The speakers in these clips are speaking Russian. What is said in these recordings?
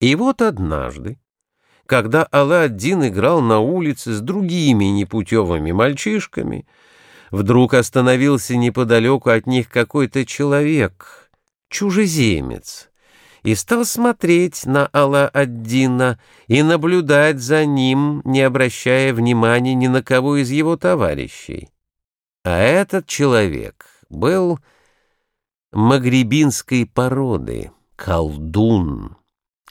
И вот однажды, когда Алла-Аддин играл на улице с другими непутевыми мальчишками, вдруг остановился неподалеку от них какой-то человек, чужеземец, и стал смотреть на Алла-Аддина и наблюдать за ним, не обращая внимания ни на кого из его товарищей. А этот человек был магрибинской породы, колдун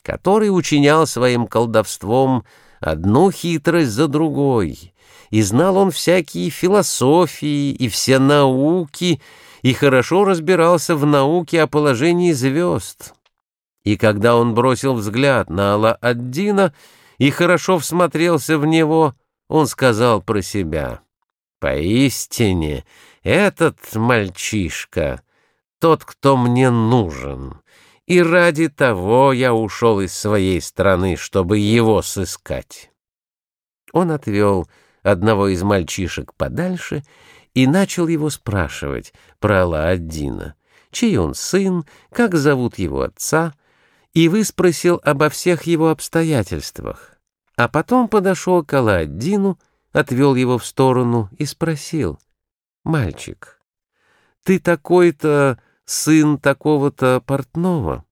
который учинял своим колдовством одну хитрость за другой, и знал он всякие философии и все науки, и хорошо разбирался в науке о положении звезд. И когда он бросил взгляд на Алла-Аддина и хорошо всмотрелся в него, он сказал про себя, «Поистине, этот мальчишка — тот, кто мне нужен, и ради того я ушел из своей страны, чтобы его сыскать. Он отвел одного из мальчишек подальше и начал его спрашивать про Алла-Аддина, чей он сын, как зовут его отца, и выспросил обо всех его обстоятельствах. А потом подошел к Алла-Аддину, отвел его в сторону и спросил, «Мальчик, ты такой-то сын такого-то портного?»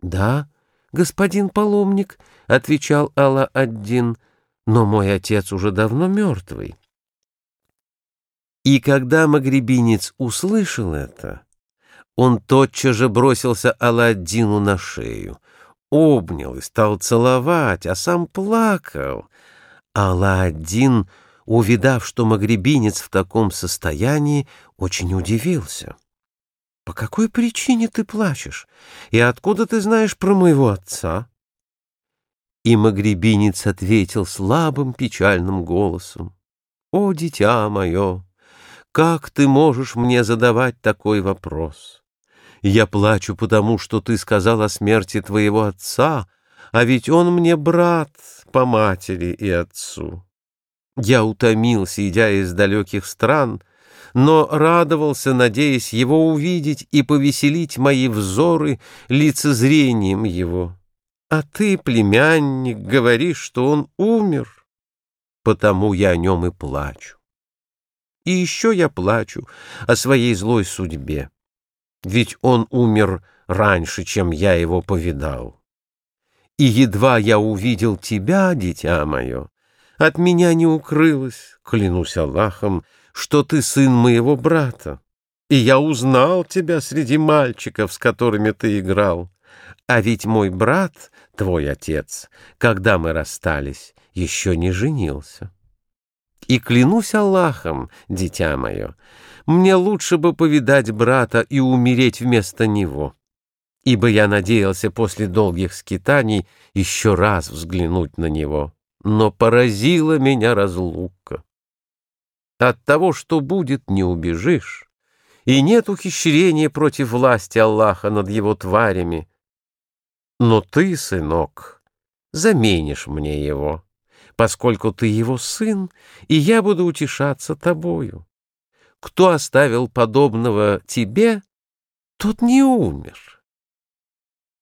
«Да, господин паломник», — отвечал Алла-Аддин, «но мой отец уже давно мертвый». И когда магребинец услышал это, он тотчас же бросился Алладдину на шею, обнял и стал целовать, а сам плакал. Алладдин, увидав, что магребинец в таком состоянии, очень удивился. «По какой причине ты плачешь? И откуда ты знаешь про моего отца?» И магребинец ответил слабым печальным голосом. «О, дитя мое, как ты можешь мне задавать такой вопрос? Я плачу потому, что ты сказал о смерти твоего отца, а ведь он мне брат по матери и отцу. Я утомился, идя из далеких стран, — но радовался, надеясь его увидеть и повеселить мои взоры лицезрением его. А ты, племянник, говоришь, что он умер, потому я о нем и плачу. И еще я плачу о своей злой судьбе, ведь он умер раньше, чем я его повидал. И едва я увидел тебя, дитя мое, от меня не укрылось, клянусь Аллахом, что ты сын моего брата, и я узнал тебя среди мальчиков, с которыми ты играл. А ведь мой брат, твой отец, когда мы расстались, еще не женился. И клянусь Аллахом, дитя мое, мне лучше бы повидать брата и умереть вместо него, ибо я надеялся после долгих скитаний еще раз взглянуть на него, но поразила меня разлука. От того, что будет, не убежишь, и нет ухищрения против власти Аллаха над его тварями. Но ты, сынок, заменишь мне его, поскольку ты его сын, и я буду утешаться тобою. Кто оставил подобного тебе, тот не умер.